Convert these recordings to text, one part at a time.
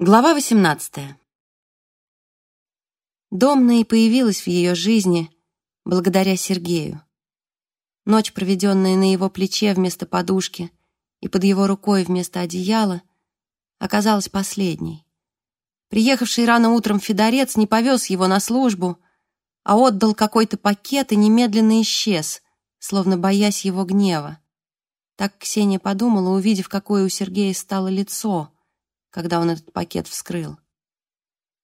Глава 18. Домна и появилась в ее жизни благодаря Сергею. Ночь, проведенная на его плече вместо подушки и под его рукой вместо одеяла, оказалась последней. Приехавший рано утром Федорец не повез его на службу, а отдал какой-то пакет и немедленно исчез, словно боясь его гнева. Так Ксения подумала, увидев, какое у Сергея стало лицо — когда он этот пакет вскрыл.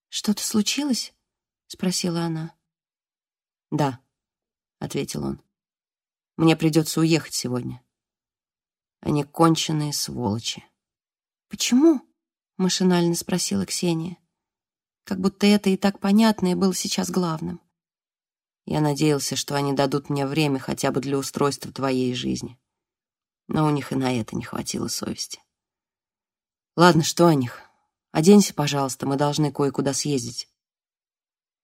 «Что-то случилось?» — спросила она. «Да», — ответил он. «Мне придется уехать сегодня. Они конченые сволочи». «Почему?» — машинально спросила Ксения. Как будто это и так понятно и было сейчас главным. Я надеялся, что они дадут мне время хотя бы для устройства твоей жизни. Но у них и на это не хватило совести. Ладно, что о них? Оденься, пожалуйста, мы должны кое-куда съездить.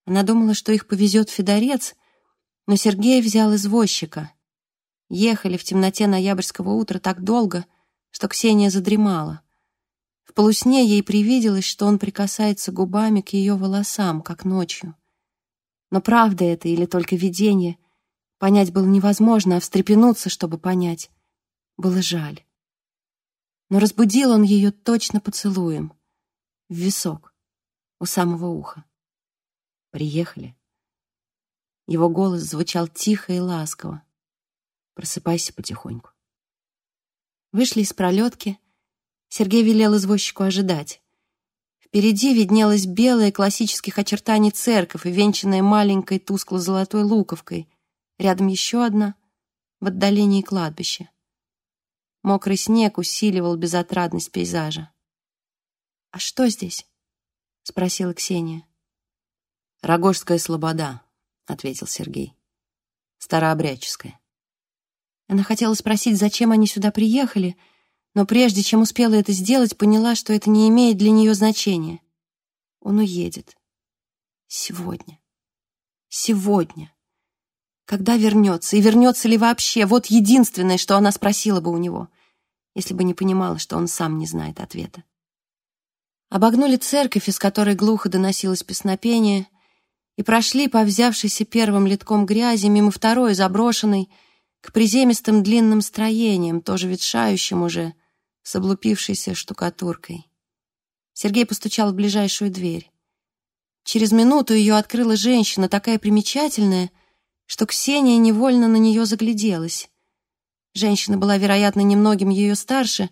Она думала, что их повезет Федорец, но Сергей взял извозчика. Ехали в темноте ноябрьского утра так долго, что Ксения задремала. В полусне ей привиделось, что он прикасается губами к ее волосам, как ночью. Но правда это или только видение, понять было невозможно, а встрепенуться, чтобы понять, было жаль но разбудил он ее точно поцелуем. В висок, у самого уха. «Приехали?» Его голос звучал тихо и ласково. «Просыпайся потихоньку». Вышли из пролетки. Сергей велел извозчику ожидать. Впереди виднелась белая классических очертаний церковь, венчанная маленькой тускло-золотой луковкой. Рядом еще одна, в отдалении кладбище. Мокрый снег усиливал безотрадность пейзажа. «А что здесь?» — спросила Ксения. «Рогожская слобода», — ответил Сергей. «Старообрядческая». Она хотела спросить, зачем они сюда приехали, но прежде чем успела это сделать, поняла, что это не имеет для нее значения. Он уедет. Сегодня. Сегодня. Когда вернется? И вернется ли вообще? Вот единственное, что она спросила бы у него если бы не понимала, что он сам не знает ответа. Обогнули церковь, из которой глухо доносилось песнопение, и прошли по взявшейся первым литком грязи мимо второй заброшенной к приземистым длинным строениям, тоже ветшающим уже, с облупившейся штукатуркой. Сергей постучал в ближайшую дверь. Через минуту ее открыла женщина, такая примечательная, что Ксения невольно на нее загляделась. Женщина была, вероятно, немногим ее старше,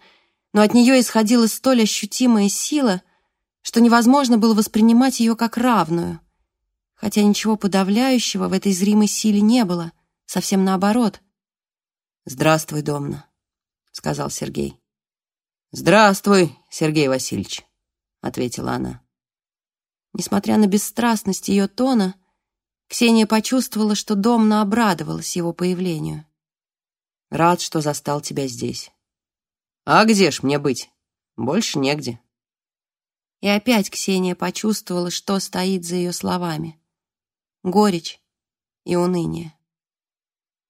но от нее исходила столь ощутимая сила, что невозможно было воспринимать ее как равную. Хотя ничего подавляющего в этой зримой силе не было, совсем наоборот. «Здравствуй, Домна», — сказал Сергей. «Здравствуй, Сергей Васильевич», — ответила она. Несмотря на бесстрастность ее тона, Ксения почувствовала, что Домна обрадовалась его появлению. Рад, что застал тебя здесь. А где ж мне быть? Больше негде. И опять Ксения почувствовала, что стоит за ее словами. Горечь и уныние.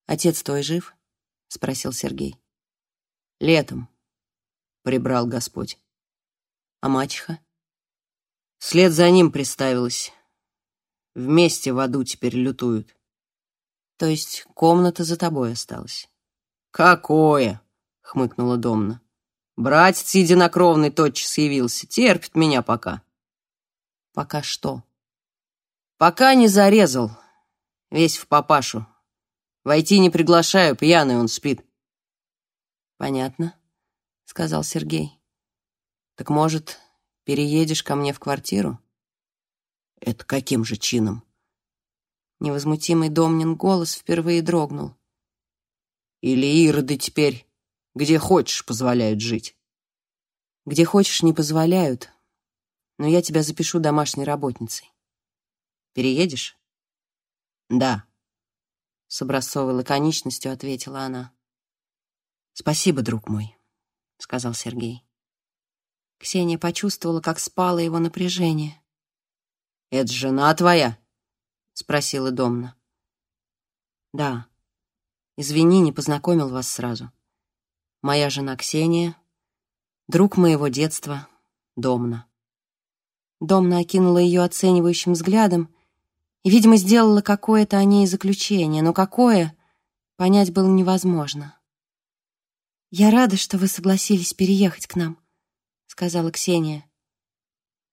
«Отец твой жив?» — спросил Сергей. «Летом», — прибрал Господь. «А мачеха?» След за ним приставилась. Вместе в аду теперь лютуют. То есть комната за тобой осталась. «Какое?» — хмыкнула Домна. «Братец единокровный тотчас явился. Терпит меня пока». «Пока что?» «Пока не зарезал. Весь в папашу. Войти не приглашаю, пьяный он спит». «Понятно», — сказал Сергей. «Так, может, переедешь ко мне в квартиру?» «Это каким же чином?» Невозмутимый Домнин голос впервые дрогнул. Или ироды теперь где хочешь позволяют жить? Где хочешь не позволяют, но я тебя запишу домашней работницей. Переедешь? Да. С образцовой лаконичностью ответила она. Спасибо, друг мой, сказал Сергей. Ксения почувствовала, как спало его напряжение. «Это жена твоя?» — спросила Домна. «Да», Извини, не познакомил вас сразу. Моя жена Ксения, друг моего детства, Домна. Домна окинула ее оценивающим взглядом и, видимо, сделала какое-то о ней заключение, но какое, понять было невозможно. «Я рада, что вы согласились переехать к нам», — сказала Ксения.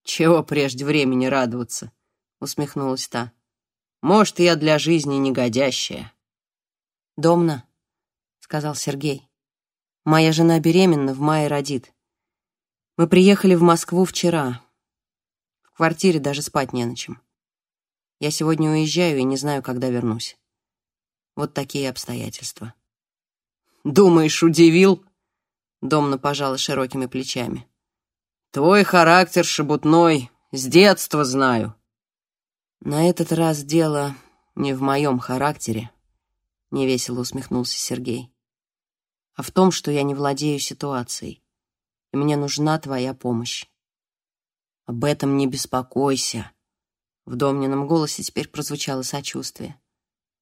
«Чего прежде времени радоваться?» — усмехнулась та. «Может, я для жизни негодящая». «Домна», — сказал Сергей. «Моя жена беременна, в мае родит. Мы приехали в Москву вчера. В квартире даже спать не на чем. Я сегодня уезжаю и не знаю, когда вернусь. Вот такие обстоятельства». «Думаешь, удивил?» Домна пожала широкими плечами. «Твой характер шебутной, с детства знаю». На этот раз дело не в моем характере, — невесело усмехнулся Сергей. «А в том, что я не владею ситуацией, и мне нужна твоя помощь». «Об этом не беспокойся», — в Домнином голосе теперь прозвучало сочувствие.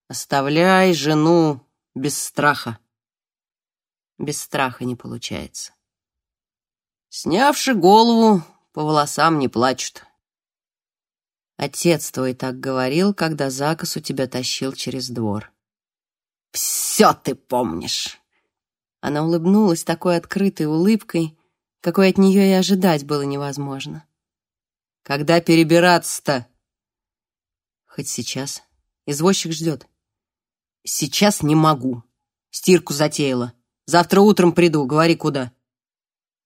«Оставляй жену без страха». Без страха не получается. Снявши голову, по волосам не плачут. Отец твой так говорил, когда заказ у тебя тащил через двор. Все ты помнишь!» Она улыбнулась такой открытой улыбкой, какой от нее и ожидать было невозможно. «Когда перебираться-то?» «Хоть сейчас. Извозчик ждет». «Сейчас не могу. Стирку затеяла. Завтра утром приду. Говори, куда?»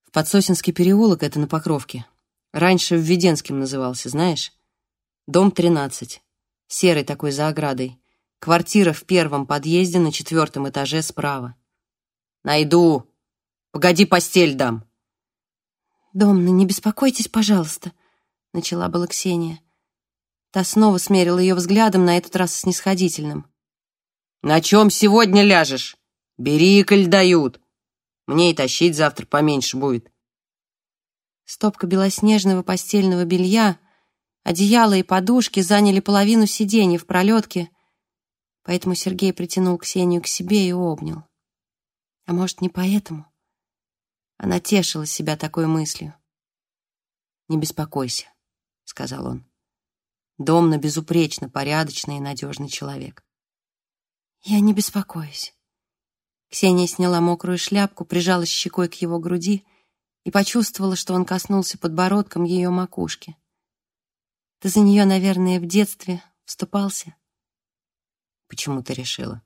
«В Подсосинский переулок, это на Покровке. Раньше в Веденском назывался, знаешь? Дом 13. Серый такой за оградой. Квартира в первом подъезде на четвертом этаже справа. Найду. Погоди, постель дам. Домна, не беспокойтесь, пожалуйста, начала была Ксения. Та снова смерила ее взглядом, на этот раз снисходительным. На чем сегодня ляжешь? Бери, коль дают. Мне и тащить завтра поменьше будет. Стопка белоснежного постельного белья, одеяло и подушки заняли половину сиденья в пролетке, Поэтому Сергей притянул Ксению к себе и обнял. А может, не поэтому? Она тешила себя такой мыслью. «Не беспокойся», — сказал он. «Домна безупречно порядочный и надежный человек». «Я не беспокоюсь». Ксения сняла мокрую шляпку, прижалась щекой к его груди и почувствовала, что он коснулся подбородком ее макушки. «Ты за нее, наверное, в детстве вступался?» Почему ты решила?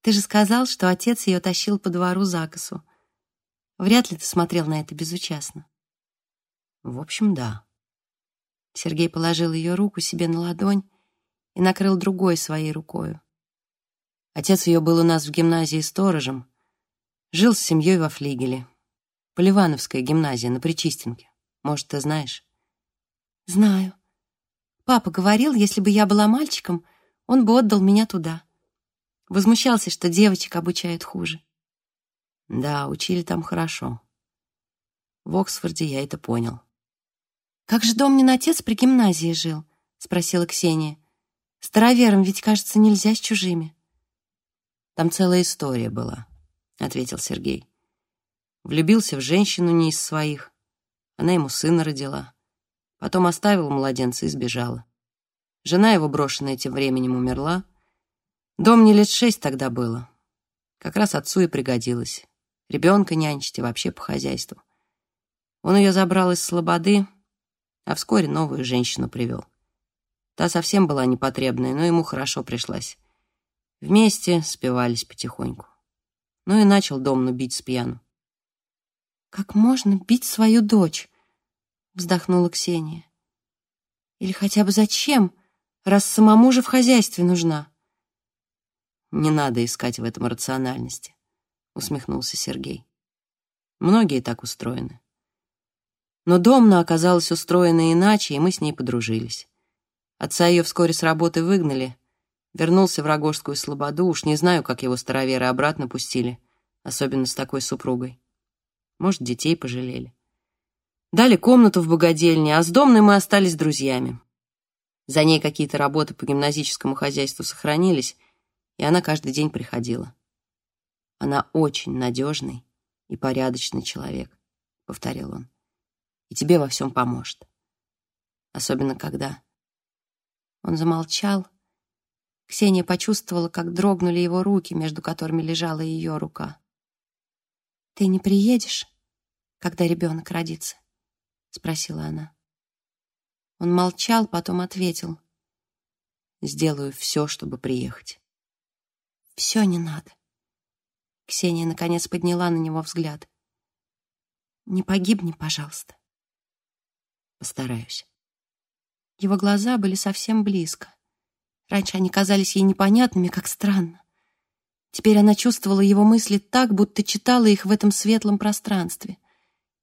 Ты же сказал, что отец ее тащил по двору закосу. Вряд ли ты смотрел на это безучастно. В общем, да. Сергей положил ее руку себе на ладонь и накрыл другой своей рукой. Отец ее был у нас в гимназии сторожем. Жил с семьей во флигеле. Поливановская гимназия на Причистенке. Может, ты знаешь? Знаю. Папа говорил, если бы я была мальчиком, он бы отдал меня туда. Возмущался, что девочек обучают хуже. Да, учили там хорошо. В Оксфорде я это понял. «Как же Домнин отец при гимназии жил?» — спросила Ксения. «Староверам ведь, кажется, нельзя с чужими». «Там целая история была», — ответил Сергей. Влюбился в женщину не из своих. Она ему сына родила. Потом оставила младенца и сбежала. Жена его, брошенная тем временем, умерла. Дом не лет шесть тогда было. Как раз отцу и пригодилось. Ребенка нянчить и вообще по хозяйству. Он ее забрал из слободы, а вскоре новую женщину привел. Та совсем была непотребная, но ему хорошо пришлась. Вместе спивались потихоньку. Ну и начал Домну бить с пьяну. «Как можно бить свою дочь?» — вздохнула Ксения. «Или хотя бы зачем?» Раз самому же в хозяйстве нужна. Не надо искать в этом рациональности, усмехнулся Сергей. Многие так устроены. Но Домна оказалась устроена иначе, и мы с ней подружились. Отца ее вскоре с работы выгнали, вернулся в Рогожскую слободу, уж не знаю, как его староверы обратно пустили, особенно с такой супругой. Может, детей пожалели. Дали комнату в богадельне, а с Домной мы остались друзьями. За ней какие-то работы по гимназическому хозяйству сохранились, и она каждый день приходила. Она очень надежный и порядочный человек, — повторил он, — и тебе во всем поможет. особенно когда... Он замолчал. Ксения почувствовала, как дрогнули его руки, между которыми лежала ее рука. «Ты не приедешь, когда ребенок родится?» — спросила она. Он молчал, потом ответил. «Сделаю все, чтобы приехать». «Все не надо». Ксения наконец подняла на него взгляд. «Не погибни, пожалуйста». «Постараюсь». Его глаза были совсем близко. Раньше они казались ей непонятными, как странно. Теперь она чувствовала его мысли так, будто читала их в этом светлом пространстве.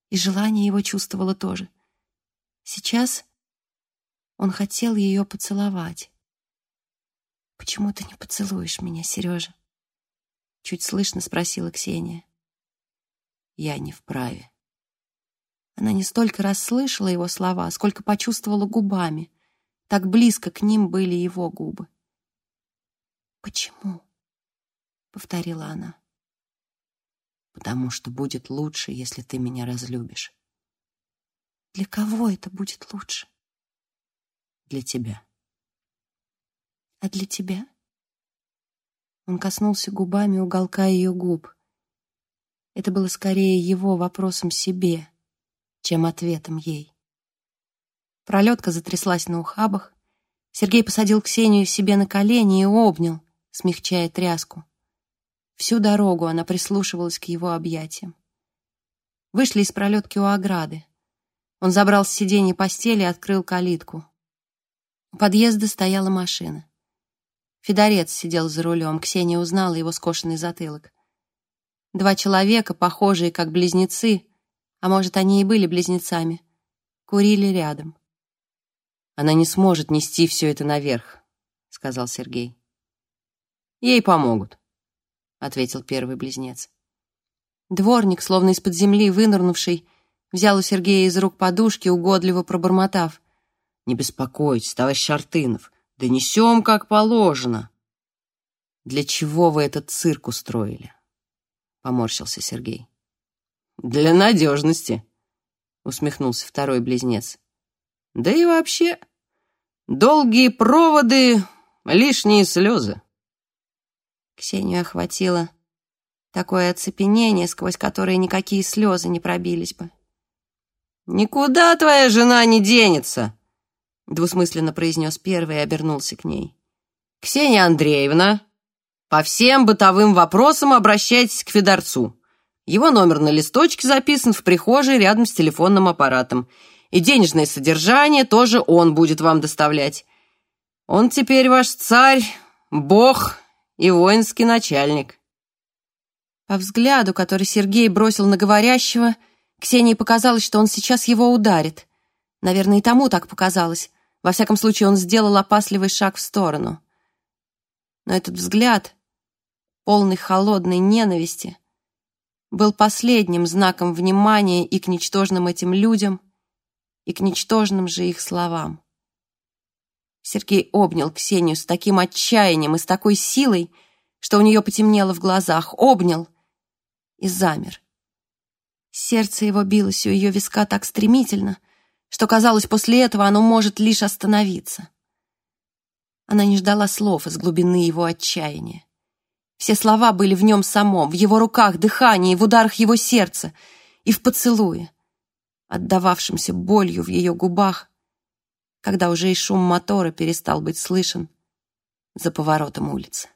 И желание его чувствовала тоже. Сейчас он хотел ее поцеловать. «Почему ты не поцелуешь меня, Сережа?» Чуть слышно спросила Ксения. «Я не вправе». Она не столько расслышала его слова, сколько почувствовала губами. Так близко к ним были его губы. «Почему?» — повторила она. «Потому что будет лучше, если ты меня разлюбишь». «Для кого это будет лучше?» «Для тебя». «А для тебя?» Он коснулся губами уголка ее губ. Это было скорее его вопросом себе, чем ответом ей. Пролетка затряслась на ухабах. Сергей посадил Ксению себе на колени и обнял, смягчая тряску. Всю дорогу она прислушивалась к его объятиям. Вышли из пролетки у ограды. Он забрал с сиденья постели и открыл калитку. У подъезда стояла машина. Федорец сидел за рулем, Ксения узнала его скошенный затылок. Два человека, похожие как близнецы, а может, они и были близнецами, курили рядом. Она не сможет нести все это наверх, сказал Сергей. Ей помогут, ответил первый близнец. Дворник, словно из-под земли вынырнувший, взял у Сергея из рук подушки, угодливо пробормотав. «Не беспокойтесь, товарищ Шартынов, донесем как положено». «Для чего вы этот цирк устроили?» — поморщился Сергей. «Для надежности», — усмехнулся второй близнец. Да и вообще, долгие проводы, лишние слезы. Ксению охватило такое оцепенение, сквозь которое никакие слезы не пробились бы. «Никуда твоя жена не денется!» Двусмысленно произнес первый и обернулся к ней. «Ксения Андреевна, по всем бытовым вопросам обращайтесь к Федорцу. Его номер на листочке записан в прихожей рядом с телефонным аппаратом и денежное содержание тоже он будет вам доставлять. Он теперь ваш царь, бог и воинский начальник». По взгляду, который Сергей бросил на говорящего, Ксении показалось, что он сейчас его ударит. Наверное, и тому так показалось. Во всяком случае, он сделал опасливый шаг в сторону. Но этот взгляд, полный холодной ненависти, был последним знаком внимания и к ничтожным этим людям, и к ничтожным же их словам. Сергей обнял Ксению с таким отчаянием и с такой силой, что у нее потемнело в глазах, обнял и замер. Сердце его билось у ее виска так стремительно, что казалось, после этого оно может лишь остановиться. Она не ждала слов из глубины его отчаяния. Все слова были в нем самом, в его руках, дыхании, в ударах его сердца и в поцелуе отдававшимся болью в ее губах, когда уже и шум мотора перестал быть слышен за поворотом улицы.